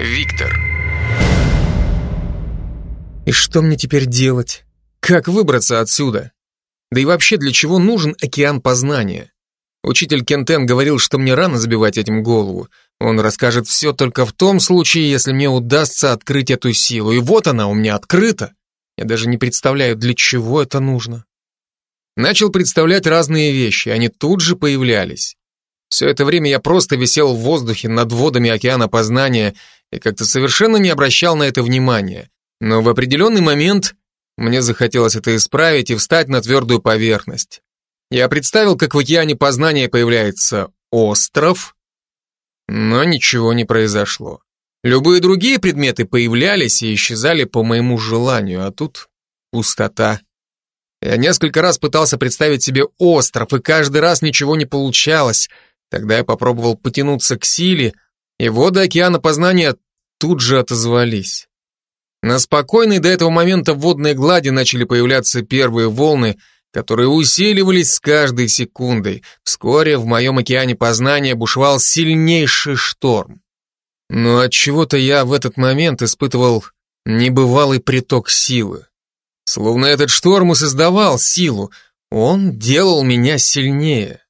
Виктор. И что мне теперь делать? Как выбраться отсюда? Да и вообще, для чего нужен океан познания? Учитель Кентен говорил, что мне рано забивать этим голову. Он расскажет все только в том случае, если мне удастся открыть эту силу. И вот она у меня открыта. Я даже не представляю, для чего это нужно. Начал представлять разные вещи, они тут же появлялись. Все это время я просто висел в воздухе над водами океана познания и как-то совершенно не обращал на это внимания. Но в определенный момент мне захотелось это исправить и встать на твердую поверхность. Я представил, как в океане познания появляется остров, но ничего не произошло. Любые другие предметы появлялись и исчезали по моему желанию, а тут пустота. Я несколько раз пытался представить себе остров, и каждый раз ничего не получалось. Тогда я попробовал потянуться к силе, и воды океана познания тут же отозвались. На спокойной до этого момента водной глади начали появляться первые волны, которые усиливались с каждой секундой. Вскоре в моем океане познания бушевал сильнейший шторм. Но от чего-то я в этот момент испытывал небывалый приток силы. Словно этот шторм и создавал силу, он делал меня сильнее.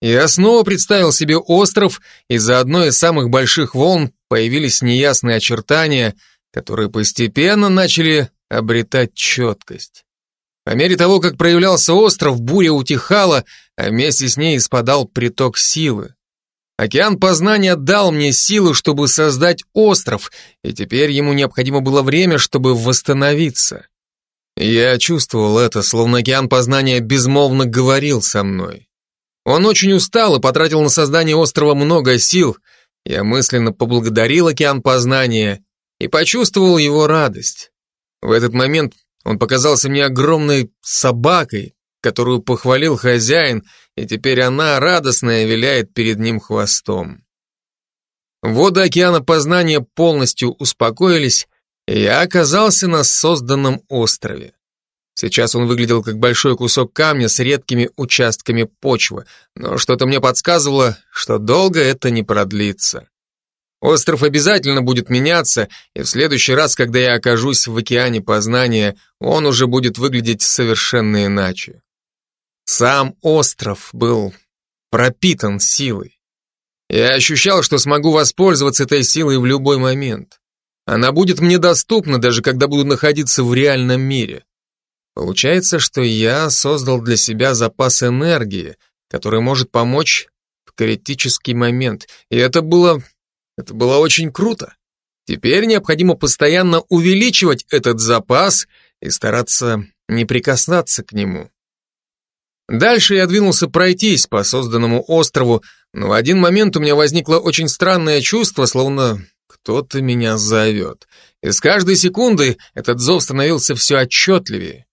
Я снова представил себе остров, и за одной из самых больших волн появились неясные очертания, которые постепенно начали обретать четкость. По мере того, как проявлялся остров, буря утихала, а вместе с ней спадал приток силы. Океан познания дал мне силу, чтобы создать остров, и теперь ему необходимо было время, чтобы восстановиться. Я чувствовал это, словно океан познания безмолвно говорил со мной. Он очень устал и потратил на создание острова много сил. Я мысленно поблагодарил океан познания и почувствовал его радость. В этот момент он показался мне огромной собакой, которую похвалил хозяин, и теперь она, радостная, виляет перед ним хвостом. Воды океана познания полностью успокоились, и я оказался на созданном острове. Сейчас он выглядел как большой кусок камня с редкими участками почвы, но что-то мне подсказывало, что долго это не продлится. Остров обязательно будет меняться, и в следующий раз, когда я окажусь в океане познания, он уже будет выглядеть совершенно иначе. Сам остров был пропитан силой. Я ощущал, что смогу воспользоваться этой силой в любой момент. Она будет мне доступна, даже когда буду находиться в реальном мире. Получается, что я создал для себя запас энергии, который может помочь в критический момент. И это было это было очень круто. Теперь необходимо постоянно увеличивать этот запас и стараться не прикасаться к нему. Дальше я двинулся пройтись по созданному острову, но в один момент у меня возникло очень странное чувство, словно кто-то меня зовет. И с каждой секунды этот зов становился все отчетливее.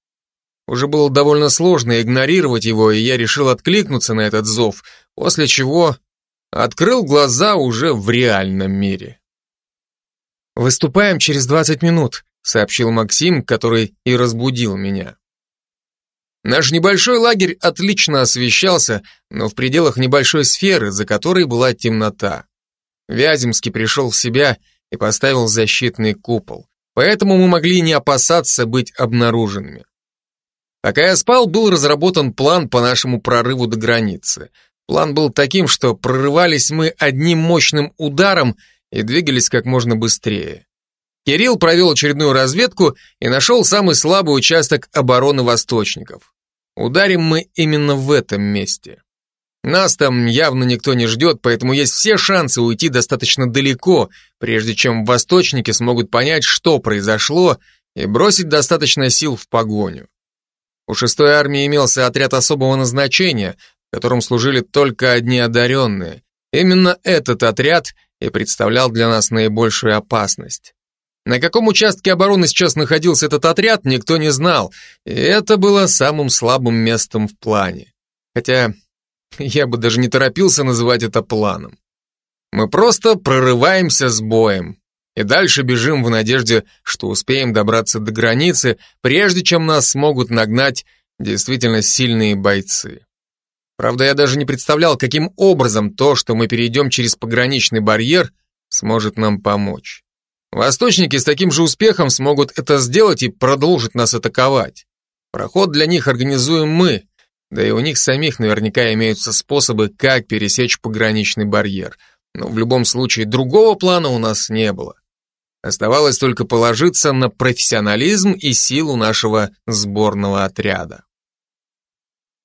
Уже было довольно сложно игнорировать его, и я решил откликнуться на этот зов, после чего открыл глаза уже в реальном мире. «Выступаем через 20 минут», — сообщил Максим, который и разбудил меня. Наш небольшой лагерь отлично освещался, но в пределах небольшой сферы, за которой была темнота. Вяземский пришел в себя и поставил защитный купол, поэтому мы могли не опасаться быть обнаруженными. Пока я спал, был разработан план по нашему прорыву до границы. План был таким, что прорывались мы одним мощным ударом и двигались как можно быстрее. Кирилл провел очередную разведку и нашел самый слабый участок обороны восточников. Ударим мы именно в этом месте. Нас там явно никто не ждет, поэтому есть все шансы уйти достаточно далеко, прежде чем восточники смогут понять, что произошло, и бросить достаточно сил в погоню. У шестой армии имелся отряд особого назначения, которым служили только одни одаренные. Именно этот отряд и представлял для нас наибольшую опасность. На каком участке обороны сейчас находился этот отряд, никто не знал, и это было самым слабым местом в плане. Хотя я бы даже не торопился называть это планом. Мы просто прорываемся с боем и дальше бежим в надежде, что успеем добраться до границы, прежде чем нас смогут нагнать действительно сильные бойцы. Правда, я даже не представлял, каким образом то, что мы перейдем через пограничный барьер, сможет нам помочь. Восточники с таким же успехом смогут это сделать и продолжат нас атаковать. Проход для них организуем мы, да и у них самих наверняка имеются способы, как пересечь пограничный барьер. Но в любом случае другого плана у нас не было. Оставалось только положиться на профессионализм и силу нашего сборного отряда.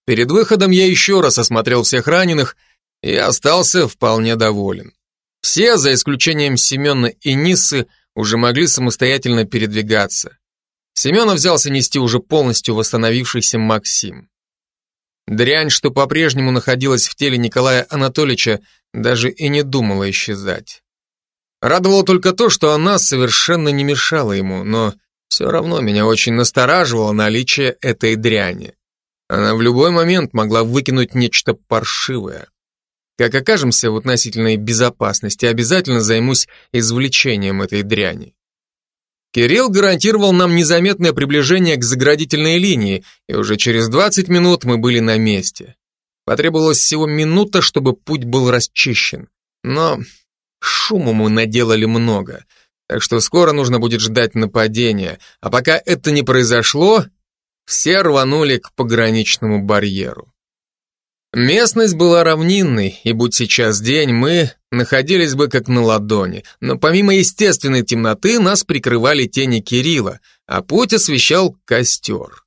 Перед выходом я еще раз осмотрел всех раненых и остался вполне доволен. Все, за исключением Семена и Ниссы, уже могли самостоятельно передвигаться. Семена взялся нести уже полностью восстановившийся Максим. Дрянь, что по-прежнему находилась в теле Николая Анатольевича, даже и не думала исчезать. Радовало только то, что она совершенно не мешала ему, но все равно меня очень настораживало наличие этой дряни. Она в любой момент могла выкинуть нечто паршивое. Как окажемся в относительной безопасности, обязательно займусь извлечением этой дряни. Кирилл гарантировал нам незаметное приближение к заградительной линии, и уже через 20 минут мы были на месте. Потребовалось всего минута, чтобы путь был расчищен. Но шуму мы наделали много, так что скоро нужно будет ждать нападения, а пока это не произошло, все рванули к пограничному барьеру. Местность была равнинной, и будь сейчас день, мы находились бы как на ладони, но помимо естественной темноты нас прикрывали тени Кирилла, а путь освещал костер.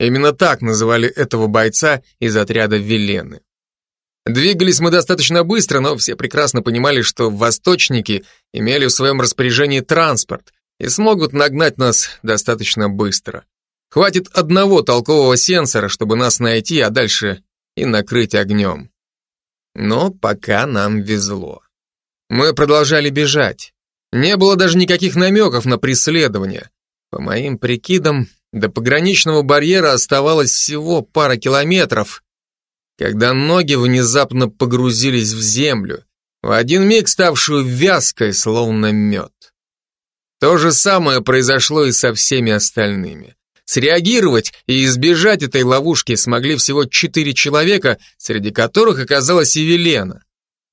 Именно так называли этого бойца из отряда Велены. Двигались мы достаточно быстро, но все прекрасно понимали, что восточники имели в своем распоряжении транспорт и смогут нагнать нас достаточно быстро. Хватит одного толкового сенсора, чтобы нас найти, а дальше и накрыть огнем. Но пока нам везло. Мы продолжали бежать. Не было даже никаких намеков на преследование. По моим прикидам, до пограничного барьера оставалось всего пара километров, когда ноги внезапно погрузились в землю, в один миг ставшую вязкой, словно мед. То же самое произошло и со всеми остальными. Среагировать и избежать этой ловушки смогли всего четыре человека, среди которых оказалась и Велена.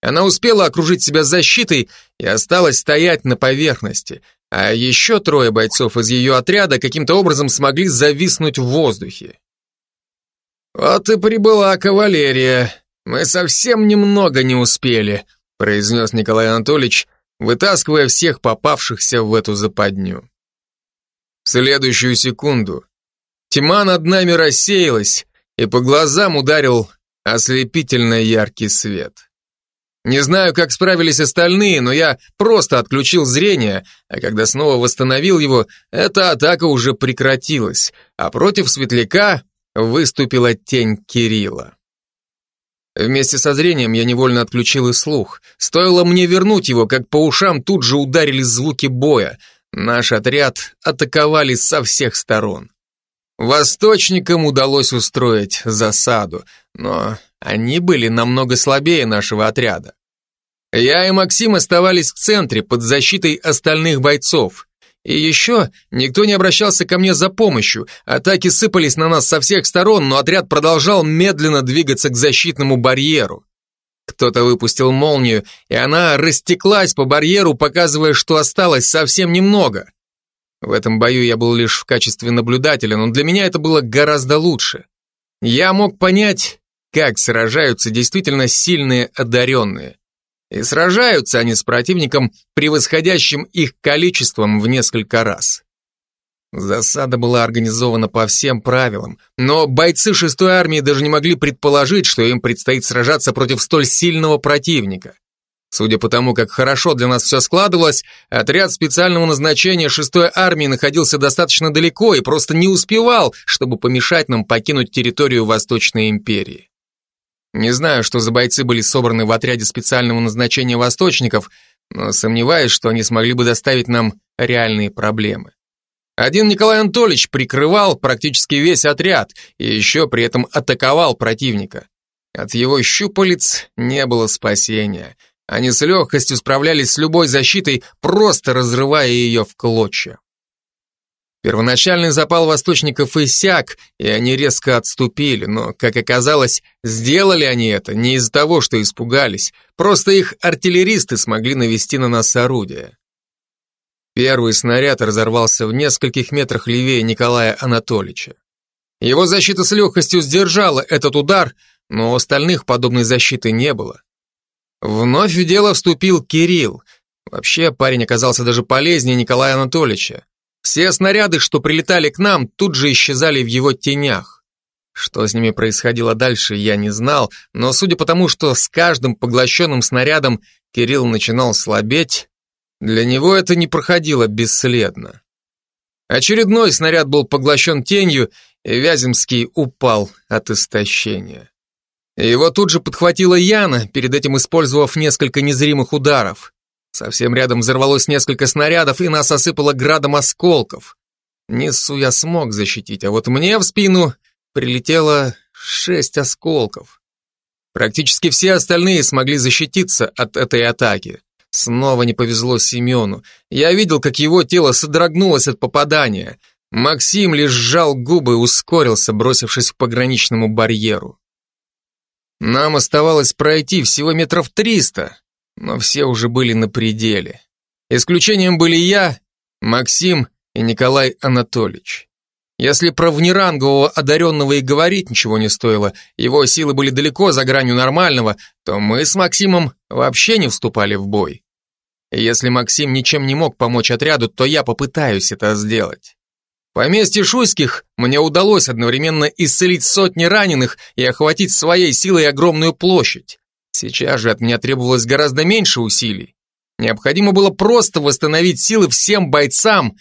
Она успела окружить себя защитой и осталась стоять на поверхности, а еще трое бойцов из ее отряда каким-то образом смогли зависнуть в воздухе. «Вот и прибыла кавалерия. Мы совсем немного не успели», произнес Николай Анатольевич, вытаскивая всех попавшихся в эту западню. В следующую секунду тьма над нами рассеялась, и по глазам ударил ослепительно яркий свет. Не знаю, как справились остальные, но я просто отключил зрение, а когда снова восстановил его, эта атака уже прекратилась, а против светляка выступила тень Кирилла. Вместе со зрением я невольно отключил и слух. Стоило мне вернуть его, как по ушам тут же ударили звуки боя, Наш отряд атаковали со всех сторон. Восточникам удалось устроить засаду, но они были намного слабее нашего отряда. Я и Максим оставались в центре под защитой остальных бойцов. И еще никто не обращался ко мне за помощью, атаки сыпались на нас со всех сторон, но отряд продолжал медленно двигаться к защитному барьеру. Кто-то выпустил молнию, и она растеклась по барьеру, показывая, что осталось совсем немного. В этом бою я был лишь в качестве наблюдателя, но для меня это было гораздо лучше. Я мог понять, как сражаются действительно сильные одаренные. И сражаются они с противником, превосходящим их количеством в несколько раз. Засада была организована по всем правилам, но бойцы шестой армии даже не могли предположить, что им предстоит сражаться против столь сильного противника. Судя по тому, как хорошо для нас все складывалось, отряд специального назначения шестой армии находился достаточно далеко и просто не успевал, чтобы помешать нам покинуть территорию Восточной империи. Не знаю, что за бойцы были собраны в отряде специального назначения восточников, но сомневаюсь, что они смогли бы доставить нам реальные проблемы. Один Николай Анатольевич прикрывал практически весь отряд и еще при этом атаковал противника. От его щупалец не было спасения. Они с легкостью справлялись с любой защитой, просто разрывая ее в клочья. Первоначальный запал восточников иссяк, и они резко отступили, но, как оказалось, сделали они это не из-за того, что испугались, просто их артиллеристы смогли навести на нас орудия. Первый снаряд разорвался в нескольких метрах левее Николая Анатольевича. Его защита с легкостью сдержала этот удар, но у остальных подобной защиты не было. Вновь в дело вступил Кирилл. Вообще, парень оказался даже полезнее Николая Анатольевича. Все снаряды, что прилетали к нам, тут же исчезали в его тенях. Что с ними происходило дальше, я не знал, но судя по тому, что с каждым поглощенным снарядом Кирилл начинал слабеть, для него это не проходило бесследно. Очередной снаряд был поглощен тенью, и Вяземский упал от истощения. Его тут же подхватила Яна, перед этим использовав несколько незримых ударов. Совсем рядом взорвалось несколько снарядов, и нас осыпало градом осколков. Несу я смог защитить, а вот мне в спину прилетело шесть осколков. Практически все остальные смогли защититься от этой атаки. Снова не повезло Семену. Я видел, как его тело содрогнулось от попадания. Максим лишь сжал губы и ускорился, бросившись к пограничному барьеру. Нам оставалось пройти всего метров триста, но все уже были на пределе. Исключением были я, Максим и Николай Анатольевич. Если про внерангового одаренного и говорить ничего не стоило, его силы были далеко за гранью нормального, то мы с Максимом вообще не вступали в бой. И если Максим ничем не мог помочь отряду, то я попытаюсь это сделать. Поместье Шуйских мне удалось одновременно исцелить сотни раненых и охватить своей силой огромную площадь. Сейчас же от меня требовалось гораздо меньше усилий. Необходимо было просто восстановить силы всем бойцам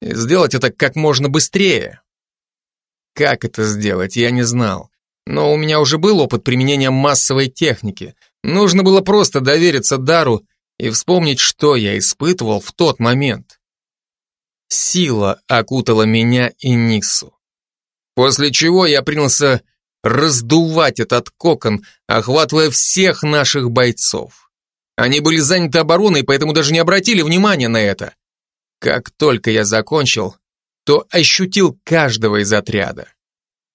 и сделать это как можно быстрее. Как это сделать, я не знал. Но у меня уже был опыт применения массовой техники. Нужно было просто довериться дару и вспомнить, что я испытывал в тот момент. Сила окутала меня и Нису. После чего я принялся раздувать этот кокон, охватывая всех наших бойцов. Они были заняты обороной, поэтому даже не обратили внимания на это. Как только я закончил, то ощутил каждого из отряда.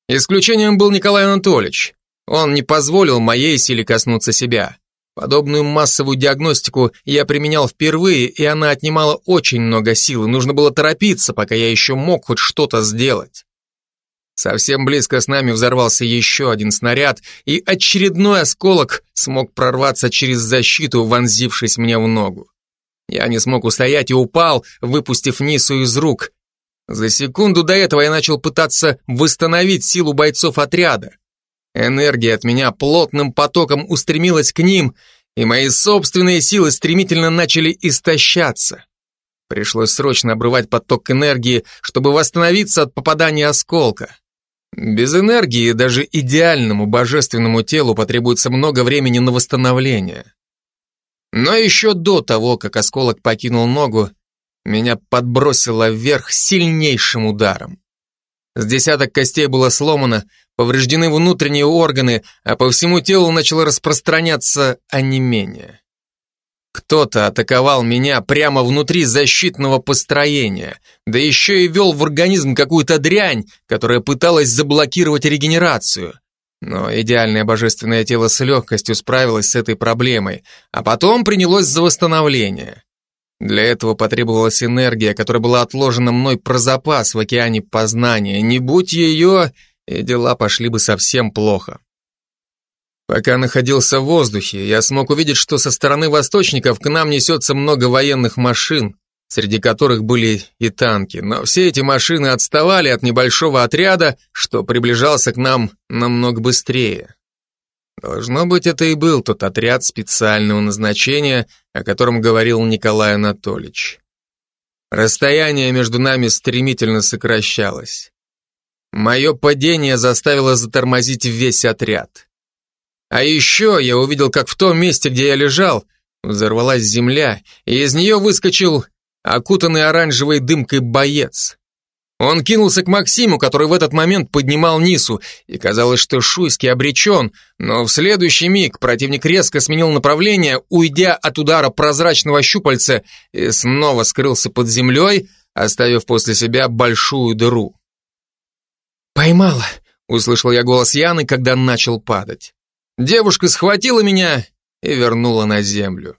Исключением был Николай Анатольевич. Он не позволил моей силе коснуться себя. Подобную массовую диагностику я применял впервые, и она отнимала очень много сил, и нужно было торопиться, пока я еще мог хоть что-то сделать. Совсем близко с нами взорвался еще один снаряд, и очередной осколок смог прорваться через защиту, вонзившись мне в ногу. Я не смог устоять и упал, выпустив Нису из рук. За секунду до этого я начал пытаться восстановить силу бойцов отряда. Энергия от меня плотным потоком устремилась к ним, и мои собственные силы стремительно начали истощаться. Пришлось срочно обрывать поток энергии, чтобы восстановиться от попадания осколка. Без энергии даже идеальному божественному телу потребуется много времени на восстановление. Но еще до того, как осколок покинул ногу, меня подбросило вверх сильнейшим ударом. С десяток костей было сломано, повреждены внутренние органы, а по всему телу начало распространяться онемение. Кто-то атаковал меня прямо внутри защитного построения, да еще и вел в организм какую-то дрянь, которая пыталась заблокировать регенерацию. Но идеальное божественное тело с легкостью справилось с этой проблемой, а потом принялось за восстановление. Для этого потребовалась энергия, которая была отложена мной про запас в океане познания. Не будь ее, и дела пошли бы совсем плохо. Пока находился в воздухе, я смог увидеть, что со стороны восточников к нам несется много военных машин, среди которых были и танки, но все эти машины отставали от небольшого отряда, что приближался к нам намного быстрее. Должно быть, это и был тот отряд специального назначения, о котором говорил Николай Анатольевич. Расстояние между нами стремительно сокращалось. Мое падение заставило затормозить весь отряд. А еще я увидел, как в том месте, где я лежал, взорвалась земля, и из нее выскочил окутанный оранжевой дымкой боец. Он кинулся к Максиму, который в этот момент поднимал Нису, и казалось, что Шуйский обречен, но в следующий миг противник резко сменил направление, уйдя от удара прозрачного щупальца и снова скрылся под землей, оставив после себя большую дыру. «Поймала!» — услышал я голос Яны, когда начал падать. Девушка схватила меня и вернула на землю.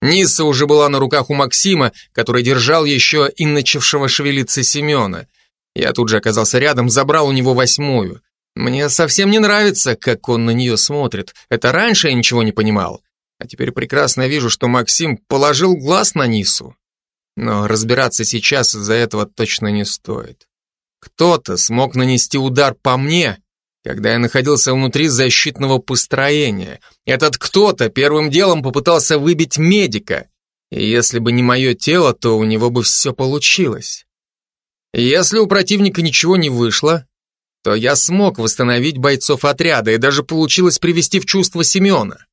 Ниса уже была на руках у Максима, который держал еще и начавшего шевелиться Семена. Я тут же оказался рядом, забрал у него восьмую. Мне совсем не нравится, как он на нее смотрит. Это раньше я ничего не понимал. А теперь прекрасно вижу, что Максим положил глаз на Нису. Но разбираться сейчас из-за этого точно не стоит. Кто-то смог нанести удар по мне, когда я находился внутри защитного построения. Этот кто-то первым делом попытался выбить медика, и если бы не мое тело, то у него бы все получилось. Если у противника ничего не вышло, то я смог восстановить бойцов отряда, и даже получилось привести в чувство Семена.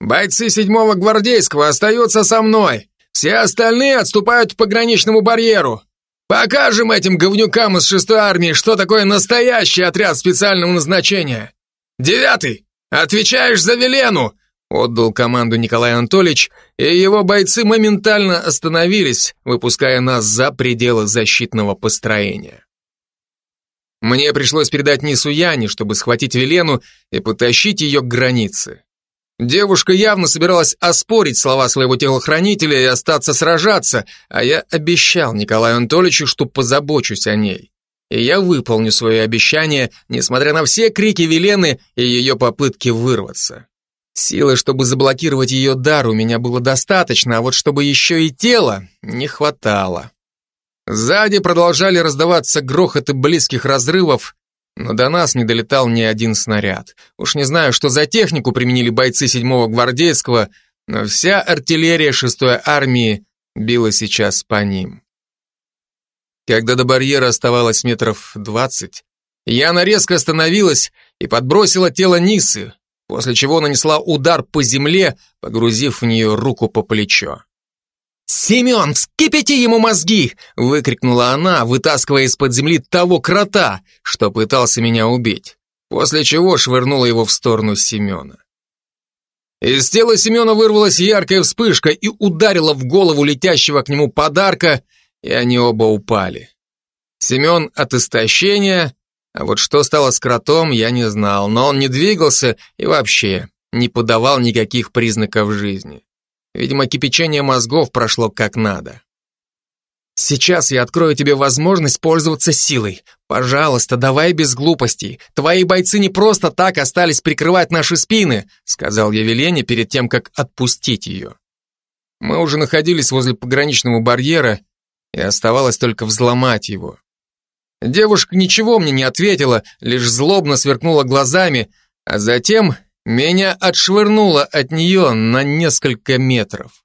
«Бойцы седьмого гвардейского остаются со мной. Все остальные отступают по пограничному барьеру. Покажем этим говнюкам из шестой армии, что такое настоящий отряд специального назначения. Девятый, отвечаешь за Велену!» Отдал команду Николай Анатольевич, и его бойцы моментально остановились, выпуская нас за пределы защитного построения. Мне пришлось передать Нису Яне, чтобы схватить Велену и потащить ее к границе. Девушка явно собиралась оспорить слова своего телохранителя и остаться сражаться, а я обещал Николаю Анатольевичу, что позабочусь о ней. И я выполню свое обещание, несмотря на все крики Велены и ее попытки вырваться. Силы, чтобы заблокировать ее дар, у меня было достаточно, а вот чтобы еще и тело не хватало. Сзади продолжали раздаваться грохоты близких разрывов, но до нас не долетал ни один снаряд. Уж не знаю, что за технику применили бойцы 7-го гвардейского, но вся артиллерия 6-й армии била сейчас по ним. Когда до барьера оставалось метров двадцать, Яна резко остановилась и подбросила тело Нисы, после чего нанесла удар по земле, погрузив в нее руку по плечо. «Семен, вскипяти ему мозги!» — выкрикнула она, вытаскивая из-под земли того крота, что пытался меня убить, после чего швырнула его в сторону Семена. Из тела Семена вырвалась яркая вспышка и ударила в голову летящего к нему подарка, и они оба упали. Семен от истощения, а вот что стало с кротом, я не знал, но он не двигался и вообще не подавал никаких признаков жизни. Видимо, кипячение мозгов прошло как надо. Сейчас я открою тебе возможность пользоваться силой. Пожалуйста, давай без глупостей. Твои бойцы не просто так остались прикрывать наши спины, сказал я Велене перед тем, как отпустить ее. Мы уже находились возле пограничного барьера, и оставалось только взломать его. Девушка ничего мне не ответила, лишь злобно сверкнула глазами, а затем меня отшвырнуло от нее на несколько метров.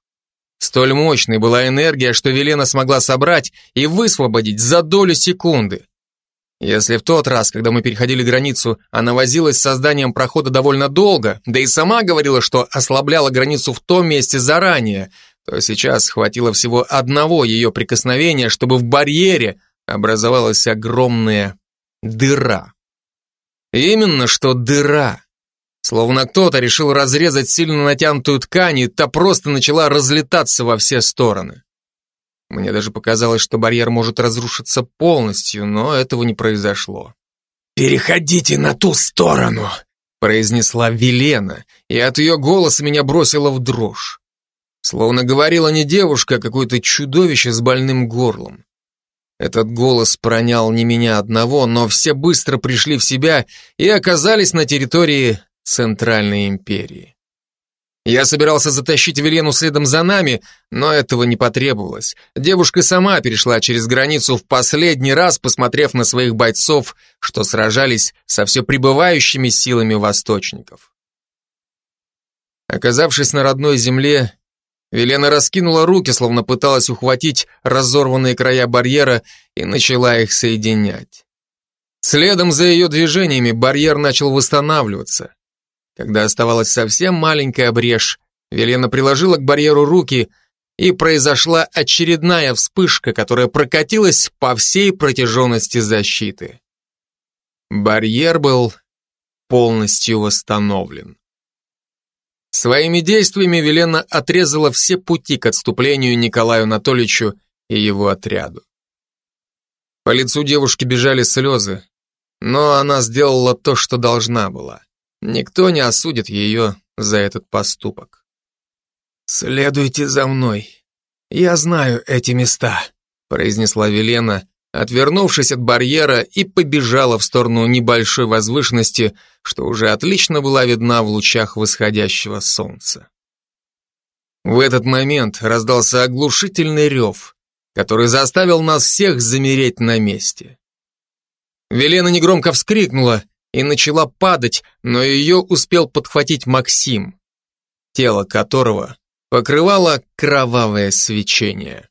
Столь мощной была энергия, что Велена смогла собрать и высвободить за долю секунды. Если в тот раз, когда мы переходили границу, она возилась с созданием прохода довольно долго, да и сама говорила, что ослабляла границу в том месте заранее, то сейчас хватило всего одного ее прикосновения, чтобы в барьере образовалась огромная дыра. Именно что дыра. Словно кто-то решил разрезать сильно натянутую ткань, и та просто начала разлетаться во все стороны. Мне даже показалось, что барьер может разрушиться полностью, но этого не произошло. «Переходите на ту сторону!» произнесла Велена, и от ее голоса меня бросило в дрожь. Словно говорила не девушка, а какое-то чудовище с больным горлом. Этот голос пронял не меня одного, но все быстро пришли в себя и оказались на территории Центральной империи. Я собирался затащить Велену следом за нами, но этого не потребовалось. Девушка сама перешла через границу в последний раз, посмотрев на своих бойцов, что сражались со все прибывающими силами восточников. Оказавшись на родной земле, Велена раскинула руки, словно пыталась ухватить разорванные края барьера и начала их соединять. Следом за ее движениями барьер начал восстанавливаться. Когда оставалась совсем маленькая брешь, Велена приложила к барьеру руки, и произошла очередная вспышка, которая прокатилась по всей протяженности защиты. Барьер был полностью восстановлен. Своими действиями Велена отрезала все пути к отступлению Николаю Анатольевичу и его отряду. По лицу девушки бежали слезы, но она сделала то, что должна была. Никто не осудит ее за этот поступок. «Следуйте за мной. Я знаю эти места», произнесла Велена, отвернувшись от барьера и побежала в сторону небольшой возвышенности, что уже отлично была видна в лучах восходящего солнца. В этот момент раздался оглушительный рев, который заставил нас всех замереть на месте. Велена негромко вскрикнула и начала падать, но ее успел подхватить Максим, тело которого покрывало кровавое свечение.